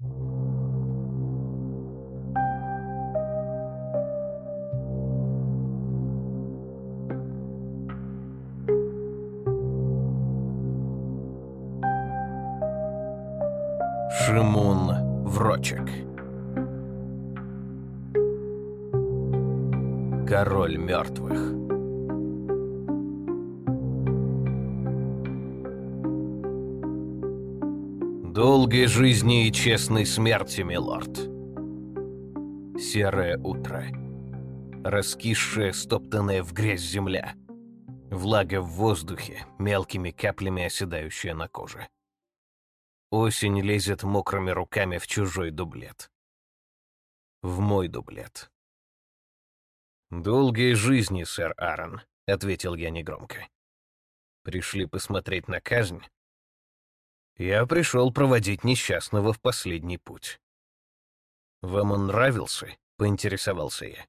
Шимун Врочек. Король мертвых Долгой жизни и честной смерти, милорд. Серое утро. Раскисшая, стоптанная в грязь земля. Влага в воздухе, мелкими каплями оседающая на коже. Осень лезет мокрыми руками в чужой дублет. В мой дублет. «Долгие жизни, сэр Аарон», — ответил я негромко. «Пришли посмотреть на казнь?» «Я пришел проводить несчастного в последний путь». «Вам он нравился?» — поинтересовался я.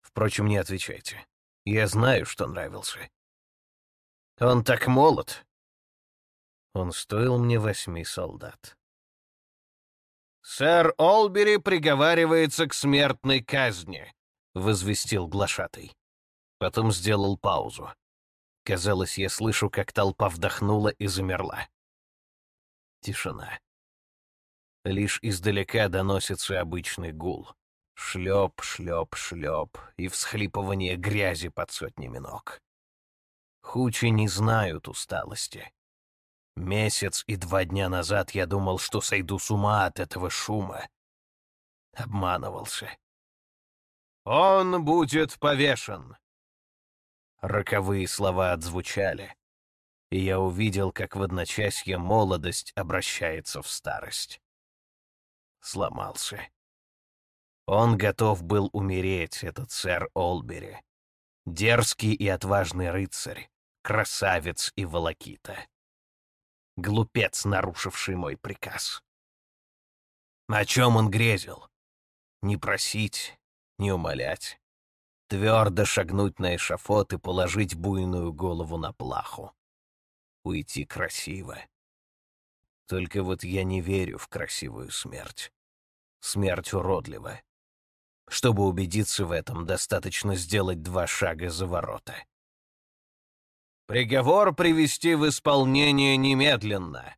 «Впрочем, не отвечайте. Я знаю, что нравился». «Он так молод», он стоил мне восьми солдат. «Сэр Олбери приговаривается к смертной казни», — возвестил глашатый. Потом сделал паузу. Казалось, я слышу, как толпа вдохнула и замерла. Тишина. Лишь издалека доносится обычный гул. Шлеп, шлеп, шлеп и всхлипывание грязи под сотнями ног. Хучи не знают усталости. Месяц и два дня назад я думал, что сойду с ума от этого шума. Обманывался. «Он будет повешен!» Роковые слова отзвучали, и я увидел, как в одночасье молодость обращается в старость. Сломался. Он готов был умереть, этот сэр Олбери. Дерзкий и отважный рыцарь, красавец и волокита глупец, нарушивший мой приказ. О чем он грезил? Не просить, не умолять. Твердо шагнуть на эшафот и положить буйную голову на плаху. Уйти красиво. Только вот я не верю в красивую смерть. Смерть уродлива. Чтобы убедиться в этом, достаточно сделать два шага за ворота. Приговор привести в исполнение немедленно.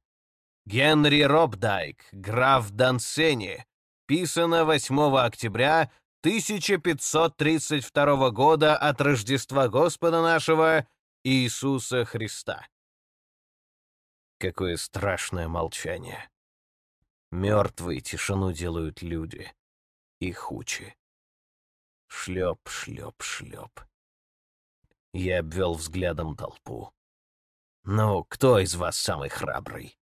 Генри Робдайк, граф Дансени, писано 8 октября 1532 года от Рождества Господа нашего Иисуса Христа. Какое страшное молчание. Мертвые тишину делают люди. И хучи. Шлеп, шлеп, шлеп. Я обвел взглядом толпу. «Ну, кто из вас самый храбрый?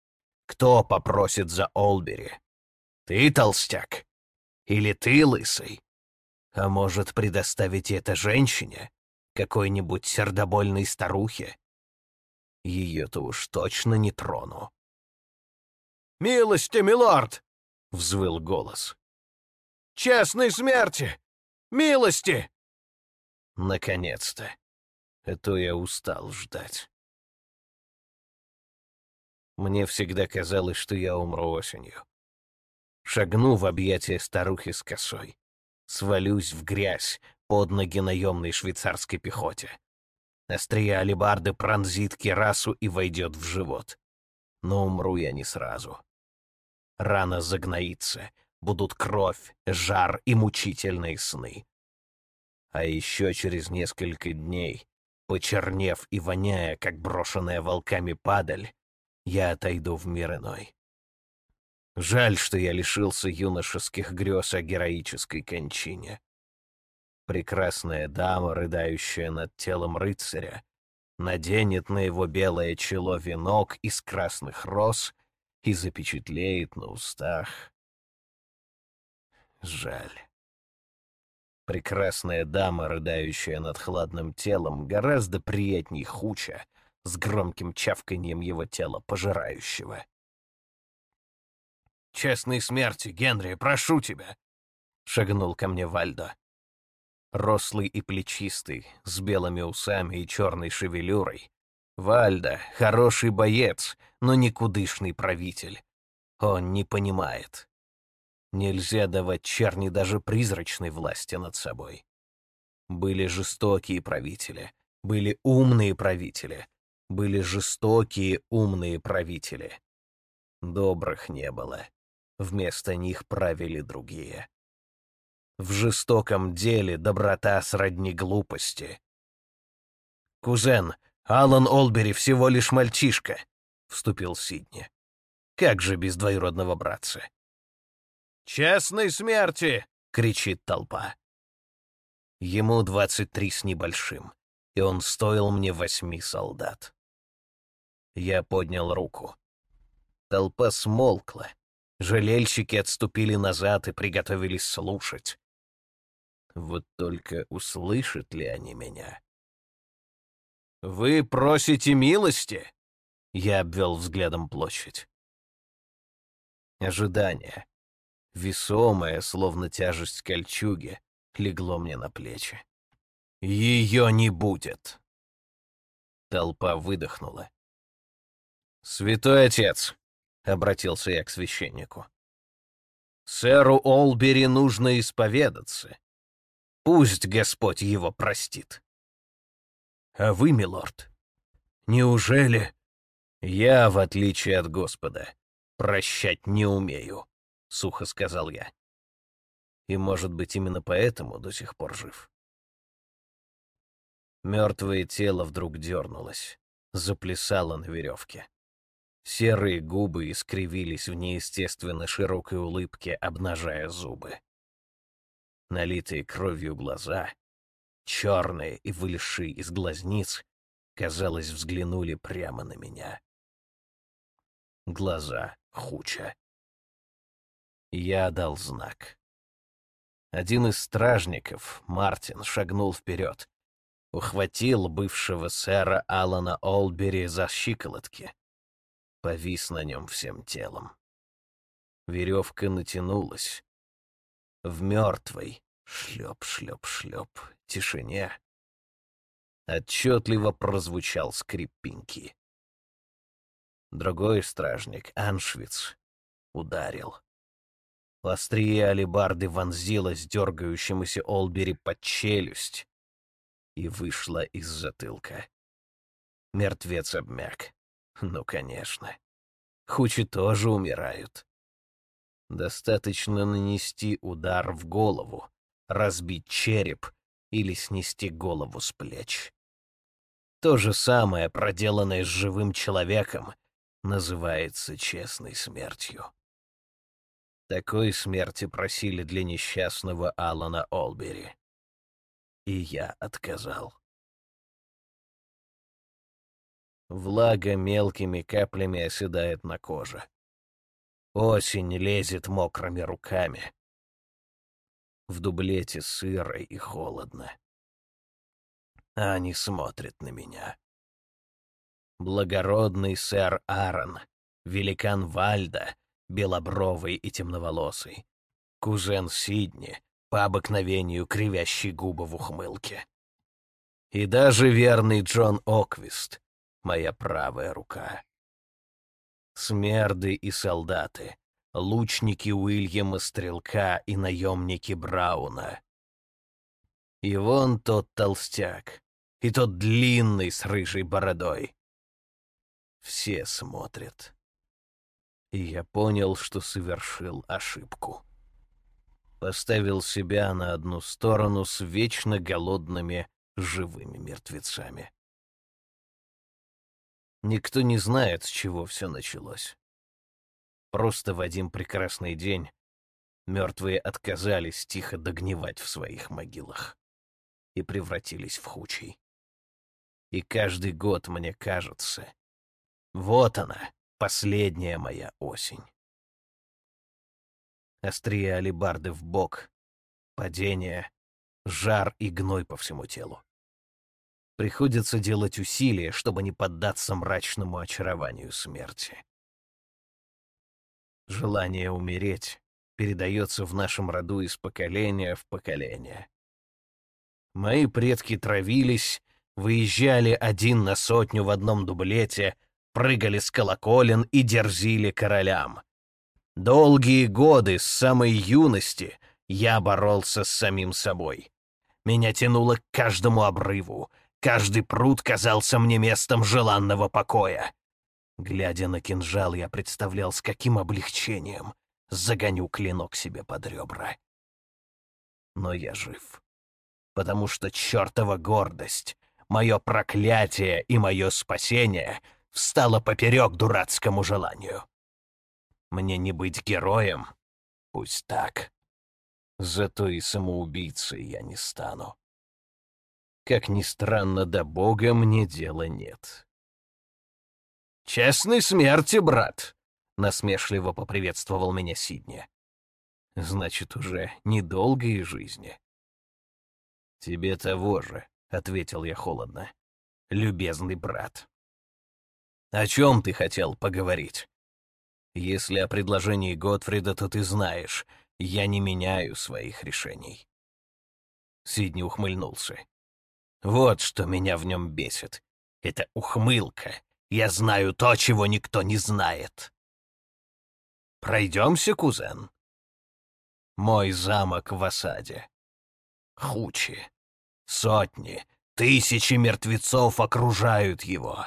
Кто попросит за Олбери? Ты, толстяк? Или ты, лысый? А может, предоставить это женщине? Какой-нибудь сердобольной старухе? Ее-то уж точно не трону». «Милости, милорд!» — взвыл голос. «Честной смерти! Милости!» Наконец-то а то я устал ждать. Мне всегда казалось, что я умру осенью. Шагну в объятия старухи с косой. Свалюсь в грязь под ноги наемной швейцарской пехоте. Острия алебарды пронзит кирасу и войдет в живот. Но умру я не сразу. Рана загноится, будут кровь, жар и мучительные сны. А еще через несколько дней Почернев и воняя, как брошенная волками падаль, я отойду в мир иной. Жаль, что я лишился юношеских грез о героической кончине. Прекрасная дама, рыдающая над телом рыцаря, наденет на его белое чело венок из красных роз и запечатлеет на устах. Жаль. Прекрасная дама, рыдающая над хладным телом, гораздо приятней хуча, с громким чавканьем его тела пожирающего. «Честной смерти, Генри, прошу тебя!» — шагнул ко мне Вальдо. Рослый и плечистый, с белыми усами и черной шевелюрой. Вальдо — хороший боец, но никудышный правитель. Он не понимает. Нельзя давать черни даже призрачной власти над собой. Были жестокие правители, были умные правители, были жестокие умные правители. Добрых не было. Вместо них правили другие. В жестоком деле доброта сродни глупости. «Кузен, Алан Олбери всего лишь мальчишка», — вступил Сидни. «Как же без двоюродного братца?» «Честной смерти!» — кричит толпа. Ему двадцать три с небольшим, и он стоил мне восьми солдат. Я поднял руку. Толпа смолкла. Жалельщики отступили назад и приготовились слушать. Вот только услышат ли они меня? «Вы просите милости?» Я обвел взглядом площадь. Ожидание, весомое, словно тяжесть кольчуги, легло мне на плечи. «Ее не будет!» Толпа выдохнула. «Святой отец!» — обратился я к священнику. «Сэру Олбери нужно исповедаться. Пусть Господь его простит». «А вы, милорд, неужели...» «Я, в отличие от Господа, прощать не умею», — сухо сказал я и, может быть, именно поэтому до сих пор жив. Мертвое тело вдруг дернулось, заплясало на веревке. Серые губы искривились в неестественно широкой улыбке, обнажая зубы. Налитые кровью глаза, черные и вылезшие из глазниц, казалось, взглянули прямо на меня. Глаза хуча. Я дал знак. Один из стражников, Мартин, шагнул вперед. Ухватил бывшего сэра Алана Олбери за щиколотки. Повис на нем всем телом. Веревка натянулась. В мертвой шлеп-шлеп-шлеп тишине отчетливо прозвучал скрип. Другой стражник, Аншвиц, ударил. Острие алебарды вонзилось дергающемуся Олбери под челюсть и вышла из затылка. Мертвец обмяк. Ну, конечно. Хучи тоже умирают. Достаточно нанести удар в голову, разбить череп или снести голову с плеч. То же самое, проделанное с живым человеком, называется честной смертью. Такой смерти просили для несчастного Алана Олбери. И я отказал. Влага мелкими каплями оседает на коже. Осень лезет мокрыми руками. В дублете сыро и холодно. А они смотрят на меня. Благородный сэр Аарон, великан Вальда, белобровый и темноволосый. Кузен Сидни, по обыкновению кривящий губы в ухмылке. И даже верный Джон Оквист, моя правая рука. Смерды и солдаты, лучники Уильяма Стрелка и наемники Брауна. И вон тот толстяк, и тот длинный с рыжей бородой. Все смотрят и я понял, что совершил ошибку. Поставил себя на одну сторону с вечно голодными живыми мертвецами. Никто не знает, с чего все началось. Просто в один прекрасный день мертвые отказались тихо догнивать в своих могилах и превратились в хучей. И каждый год мне кажется, вот она, Последняя моя осень. Острие алебарды в бок, падение, жар и гной по всему телу. Приходится делать усилия, чтобы не поддаться мрачному очарованию смерти. Желание умереть передается в нашем роду из поколения в поколение. Мои предки травились, выезжали один на сотню в одном дублете — прыгали с колоколен и дерзили королям. Долгие годы с самой юности я боролся с самим собой. Меня тянуло к каждому обрыву, каждый пруд казался мне местом желанного покоя. Глядя на кинжал, я представлял, с каким облегчением загоню клинок себе под ребра. Но я жив, потому что чертова гордость, мое проклятие и мое спасение встало поперек дурацкому желанию. Мне не быть героем? Пусть так. Зато и самоубийцей я не стану. Как ни странно, до Бога мне дела нет. «Честной смерти, брат!» — насмешливо поприветствовал меня Сидни. «Значит, уже недолгой жизни». «Тебе того же», — ответил я холодно. «Любезный брат». «О чем ты хотел поговорить?» «Если о предложении Готфрида, то ты знаешь, я не меняю своих решений». Сидни ухмыльнулся. «Вот что меня в нем бесит. Это ухмылка. Я знаю то, чего никто не знает». «Пройдемся, кузен?» «Мой замок в осаде. Хучи. Сотни, тысячи мертвецов окружают его.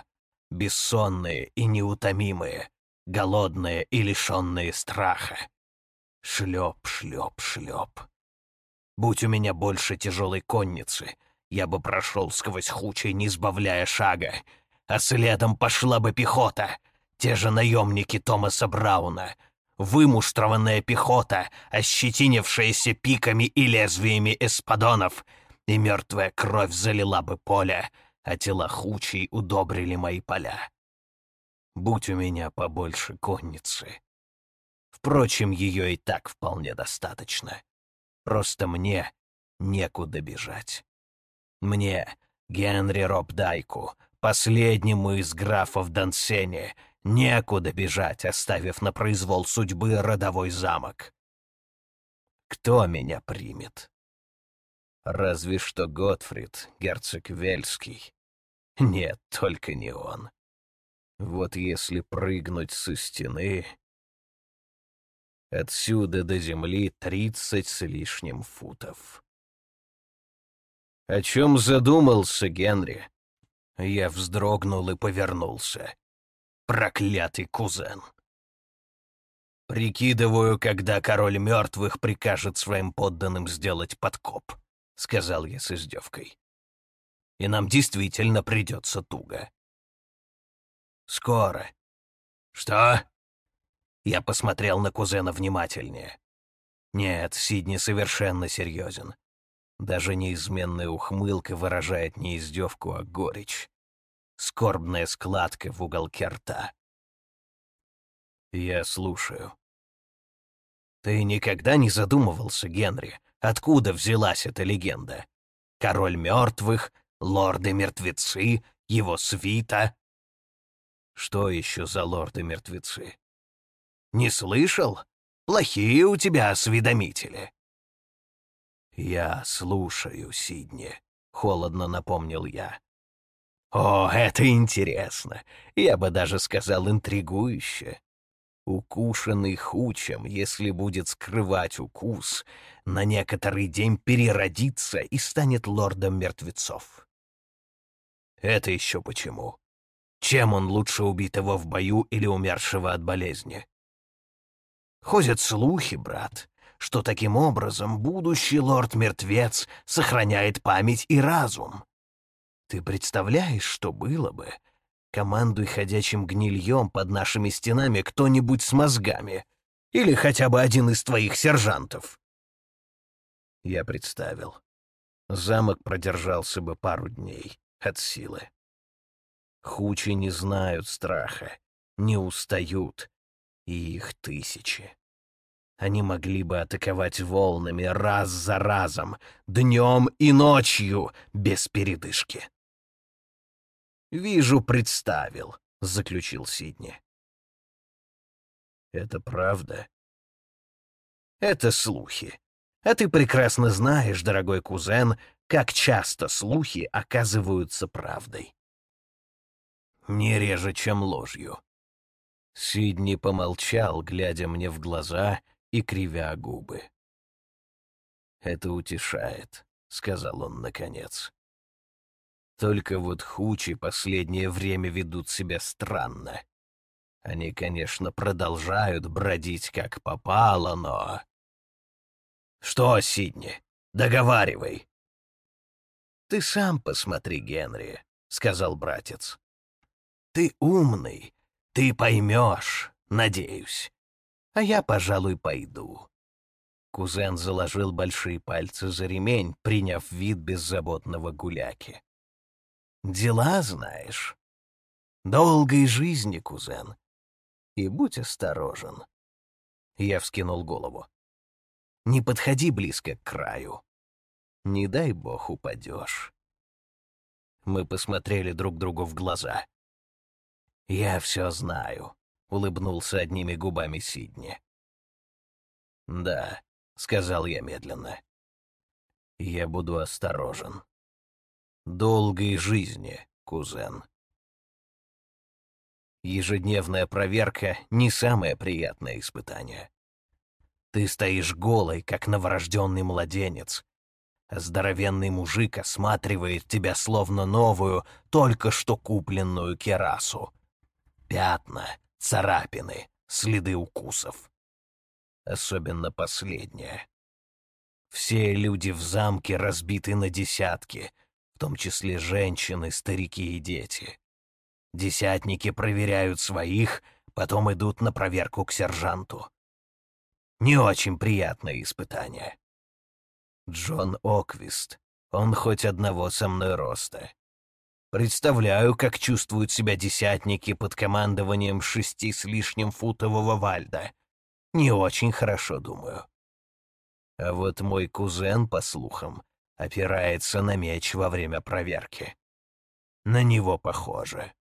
Бессонные и неутомимые, голодные и лишенные страха. Шлеп, шлеп, шлеп. Будь у меня больше тяжелой конницы, я бы прошел сквозь хучей, не сбавляя шага, а следом пошла бы пехота, те же наемники Томаса Брауна, вымуштрованная пехота, ощетинившаяся пиками и лезвиями эспадонов, и мертвая кровь залила бы поле, а тела хучей удобрили мои поля. Будь у меня побольше конницы, Впрочем, ее и так вполне достаточно. Просто мне некуда бежать. Мне, Генри Робдайку, последнему из графов Дансене, некуда бежать, оставив на произвол судьбы родовой замок. Кто меня примет? Разве что Готфрид, герцог Вельский. Нет, только не он. Вот если прыгнуть со стены, Отсюда до земли тридцать с лишним футов. О чем задумался Генри? Я вздрогнул и повернулся. Проклятый кузен. Прикидываю, когда король мертвых прикажет своим подданным сделать подкоп, сказал я с издевкой. И нам действительно придется туго. Скоро. Что? Я посмотрел на кузена внимательнее. Нет, Сидни совершенно серьезен. Даже неизменная ухмылка выражает не издевку, а горечь. Скорбная складка в уголке рта. Я слушаю. Ты никогда не задумывался, Генри, откуда взялась эта легенда? Король мертвых, лорды-мертвецы, его свита? Что еще за лорды-мертвецы? Не слышал? Плохие у тебя осведомители». «Я слушаю, Сидни», — холодно напомнил я. «О, это интересно. Я бы даже сказал интригующе. Укушенный хучем, если будет скрывать укус, на некоторый день переродится и станет лордом мертвецов. Это еще почему? Чем он лучше убитого в бою или умершего от болезни? Ходят слухи, брат, что таким образом будущий лорд-мертвец сохраняет память и разум. Ты представляешь, что было бы? Командуй ходячим гнильем под нашими стенами кто-нибудь с мозгами. Или хотя бы один из твоих сержантов. Я представил. Замок продержался бы пару дней от силы. Хучи не знают страха, не устают, и их тысячи. Они могли бы атаковать волнами раз за разом, днем и ночью, без передышки. «Вижу, представил», — заключил Сидни. «Это правда?» «Это слухи. А ты прекрасно знаешь, дорогой кузен, как часто слухи оказываются правдой. Не реже, чем ложью. Сидни помолчал, глядя мне в глаза и кривя губы. «Это утешает», — сказал он наконец. «Только вот хучи последнее время ведут себя странно. Они, конечно, продолжают бродить как попало, но...» «Что, Сидни, договаривай!» «Ты сам посмотри, Генри», — сказал братец. «Ты умный, ты поймешь, надеюсь. А я, пожалуй, пойду». Кузен заложил большие пальцы за ремень, приняв вид беззаботного гуляки. «Дела знаешь. Долгой жизни, кузен. И будь осторожен». Я вскинул голову. «Не подходи близко к краю. Не дай бог упадешь». Мы посмотрели друг другу в глаза. «Я все знаю», — улыбнулся одними губами Сидни. «Да», — сказал я медленно. «Я буду осторожен. Долгой жизни, кузен». Ежедневная проверка — не самое приятное испытание. Ты стоишь голой, как новорожденный младенец, здоровенный мужик осматривает тебя словно новую, только что купленную керасу. Пятна, царапины, следы укусов. Особенно последнее. Все люди в замке разбиты на десятки, в том числе женщины, старики и дети. Десятники проверяют своих, потом идут на проверку к сержанту. Не очень приятное испытание. Джон Оквист. Он хоть одного со мной роста. Представляю, как чувствуют себя десятники под командованием шести с лишним футового Вальда. Не очень хорошо, думаю. А вот мой кузен, по слухам, опирается на меч во время проверки. На него похоже.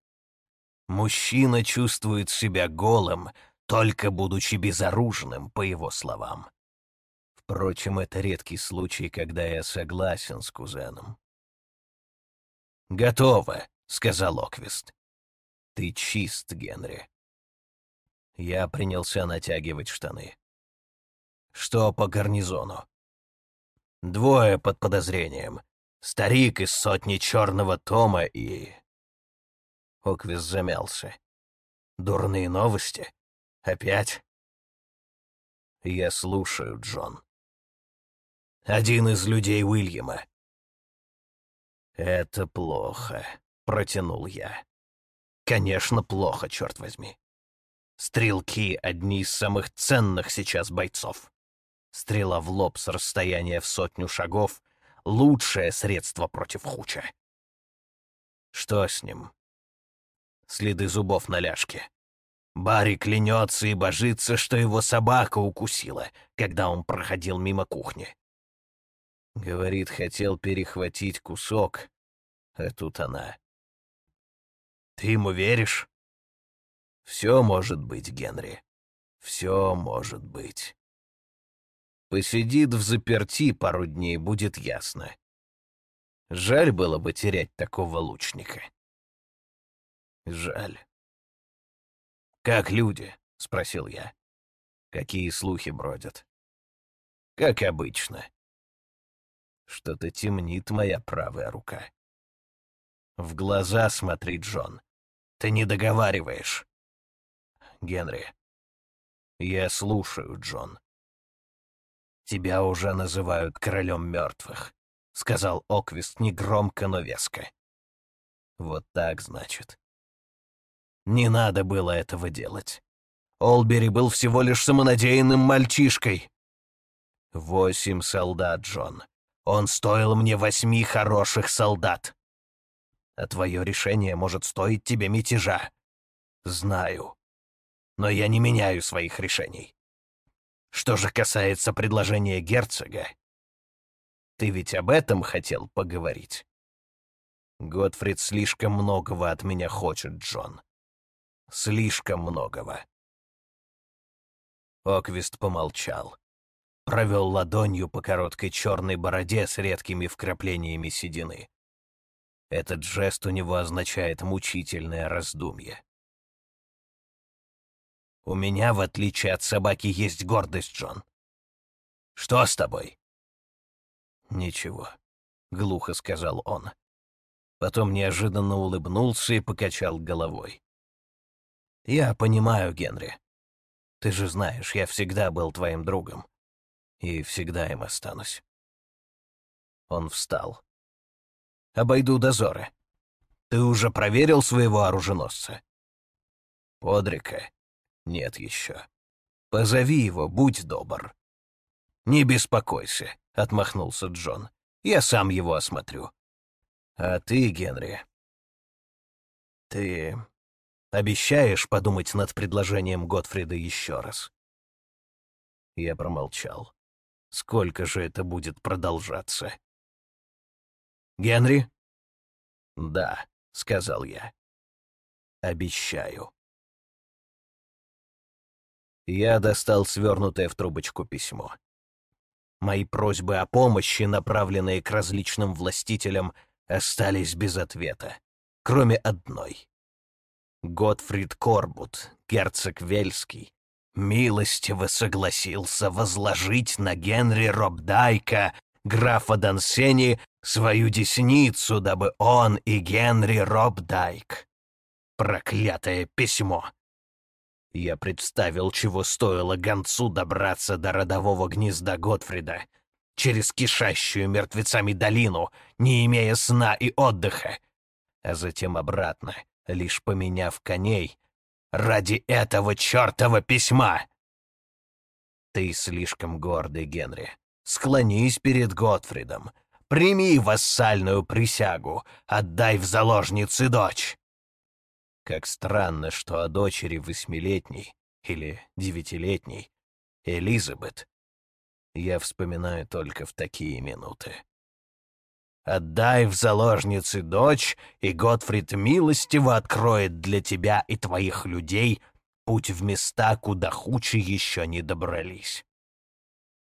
Мужчина чувствует себя голым, только будучи безоружным, по его словам. Впрочем, это редкий случай, когда я согласен с кузеном. «Готово», — сказал Оквист. «Ты чист, Генри». Я принялся натягивать штаны. «Что по гарнизону?» «Двое под подозрением. Старик из сотни черного тома и...» Оквист замялся. «Дурные новости? Опять?» «Я слушаю, Джон». «Один из людей Уильяма. «Это плохо», — протянул я. «Конечно, плохо, черт возьми. Стрелки — одни из самых ценных сейчас бойцов. Стрела в лоб с расстояния в сотню шагов — лучшее средство против хуча. Что с ним? Следы зубов на ляжке. Барри клянется и божится, что его собака укусила, когда он проходил мимо кухни. Говорит, хотел перехватить кусок, а тут она. Ты ему веришь? Все может быть, Генри. Все может быть. Посидит в заперти пару дней, будет ясно. Жаль было бы терять такого лучника. Жаль. «Как люди?» — спросил я. «Какие слухи бродят?» «Как обычно. Что-то темнит моя правая рука. В глаза смотри, Джон. Ты не договариваешь. Генри. Я слушаю, Джон. Тебя уже называют королем мертвых, сказал Оквист негромко, но веско. Вот так, значит. Не надо было этого делать. Олбери был всего лишь самонадеянным мальчишкой. Восемь солдат, Джон. Он стоил мне восьми хороших солдат. А твое решение может стоить тебе мятежа. Знаю. Но я не меняю своих решений. Что же касается предложения герцога, ты ведь об этом хотел поговорить? Готфрид слишком многого от меня хочет, Джон. Слишком многого. Оквист помолчал провел ладонью по короткой черной бороде с редкими вкраплениями седины. Этот жест у него означает мучительное раздумье. У меня, в отличие от собаки, есть гордость, Джон. Что с тобой?» «Ничего», — глухо сказал он. Потом неожиданно улыбнулся и покачал головой. «Я понимаю, Генри. Ты же знаешь, я всегда был твоим другом. И всегда им останусь». Он встал. «Обойду дозоры. Ты уже проверил своего оруженосца?» «Подрика? Нет еще. Позови его, будь добр». «Не беспокойся», — отмахнулся Джон. «Я сам его осмотрю». «А ты, Генри, ты обещаешь подумать над предложением Готфрида еще раз?» Я промолчал. Сколько же это будет продолжаться? «Генри?» «Да», — сказал я. «Обещаю». Я достал свернутое в трубочку письмо. Мои просьбы о помощи, направленные к различным властителям, остались без ответа, кроме одной. Готфрид Корбут, герцог Вельский, милостиво согласился возложить на Генри Робдайка, графа Дансени, свою десницу, дабы он и Генри Робдайк. Проклятое письмо! Я представил, чего стоило гонцу добраться до родового гнезда Готфрида, через кишащую мертвецами долину, не имея сна и отдыха, а затем обратно, лишь поменяв коней, ради этого чертова письма. Ты слишком гордый, Генри. Склонись перед Готфридом. Прими вассальную присягу, отдай в заложницы дочь. Как странно, что о дочери восьмилетней или девятилетней Элизабет я вспоминаю только в такие минуты. Отдай в заложницы дочь, и Готфрид милостиво откроет для тебя и твоих людей путь в места, куда хучи еще не добрались.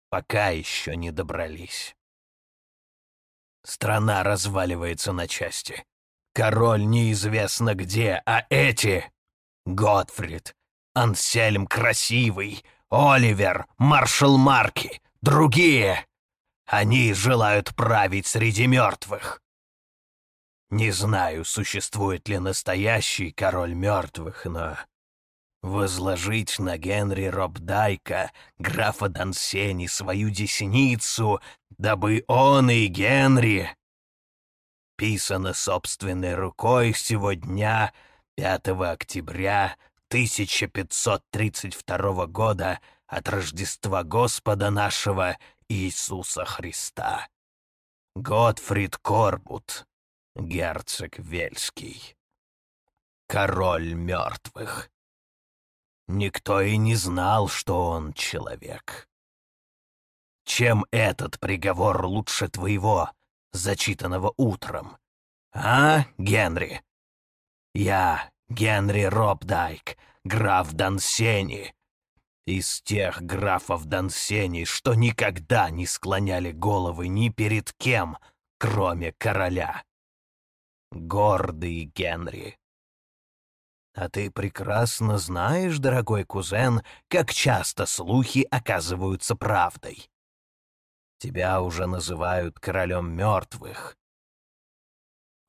Пока еще не добрались. Страна разваливается на части. Король неизвестно где, а эти — Готфрид, Ансельм Красивый, Оливер, Маршал Марки, другие. Они желают править среди мертвых. Не знаю, существует ли настоящий король мертвых, но возложить на Генри Робдайка, графа Дансени, свою десницу, дабы он и Генри Писано собственной рукой сегодня, 5 октября 1532 года от Рождества Господа нашего Иисуса Христа. Готфрид Корбут, герцог Вельский, король мертвых. Никто и не знал, что он человек. Чем этот приговор лучше твоего, зачитанного утром. А, Генри? Я, Генри Робдайк, граф Дансени. Из тех графов Дансени, что никогда не склоняли головы ни перед кем, кроме короля. Гордый Генри. А ты прекрасно знаешь, дорогой кузен, как часто слухи оказываются правдой. Тебя уже называют королем мертвых.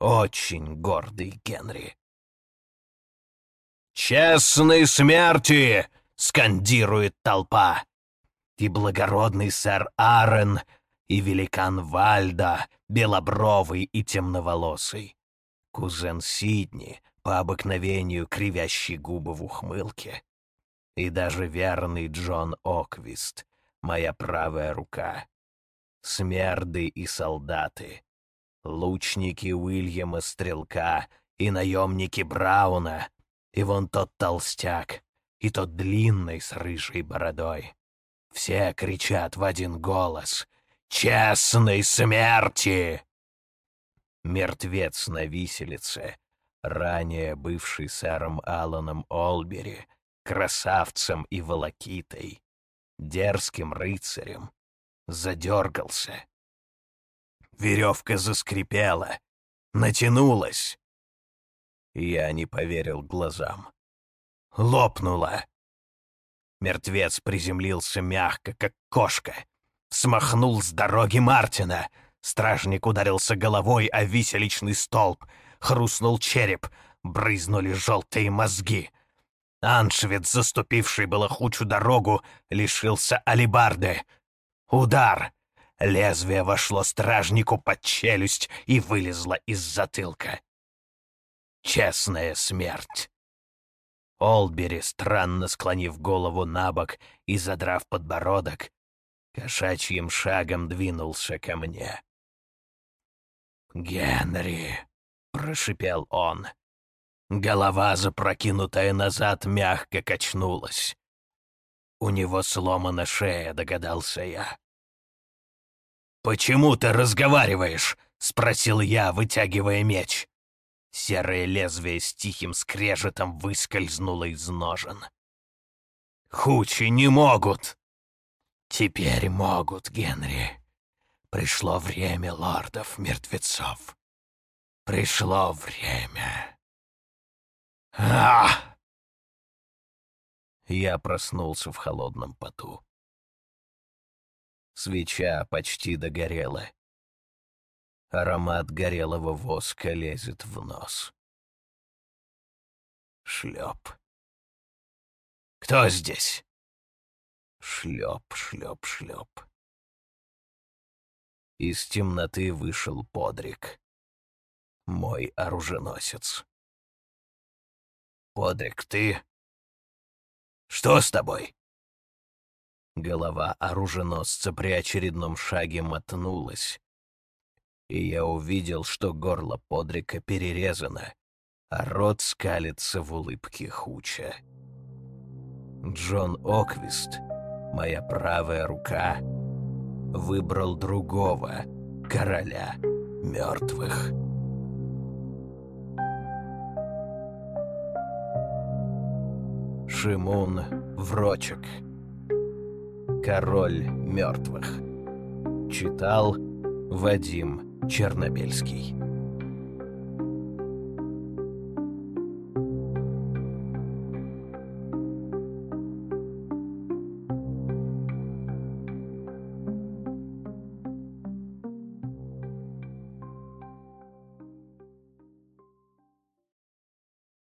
Очень гордый Генри. «Честной смерти!» — скандирует толпа. И благородный сэр Аарон, и великан Вальда, белобровый и темноволосый. Кузен Сидни, по обыкновению кривящий губы в ухмылке. И даже верный Джон Оквист, моя правая рука смерды и солдаты, лучники Уильяма Стрелка и наемники Брауна, и вон тот толстяк, и тот длинный с рыжей бородой. Все кричат в один голос «Честной смерти!» Мертвец на виселице, ранее бывший сэром Алланом Олбери, красавцем и волокитой, дерзким рыцарем, задергался. Веревка заскрипела, натянулась. Я не поверил глазам. Лопнула. Мертвец приземлился мягко, как кошка. Смахнул с дороги Мартина. Стражник ударился головой о виселичный столб. Хрустнул череп. Брызнули желтые мозги. Аншвиц, заступивший было хучу дорогу, лишился алибарды. Удар! Лезвие вошло стражнику под челюсть и вылезло из затылка. Честная смерть. Олбери, странно склонив голову на бок и задрав подбородок, кошачьим шагом двинулся ко мне. «Генри!» — прошипел он. Голова, запрокинутая назад, мягко качнулась. У него сломана шея, догадался я. «Почему ты разговариваешь?» — спросил я, вытягивая меч. Серое лезвие с тихим скрежетом выскользнуло из ножен. «Хучи не могут!» «Теперь могут, Генри. Пришло время лордов-мертвецов. Пришло время. а Я проснулся в холодном поту. Свеча почти догорела. Аромат горелого воска лезет в нос. Шлеп. «Кто здесь?» Шлеп, шлеп, шлеп. Из темноты вышел Подрик. Мой оруженосец. «Подрик, ты... Что с тобой?» Голова оруженосца при очередном шаге мотнулась, и я увидел, что горло Подрика перерезано, а рот скалится в улыбке Хуча. Джон Оквист, моя правая рука, выбрал другого короля мертвых. Шимун Врочек Король мертвых Читал Вадим Чернобельский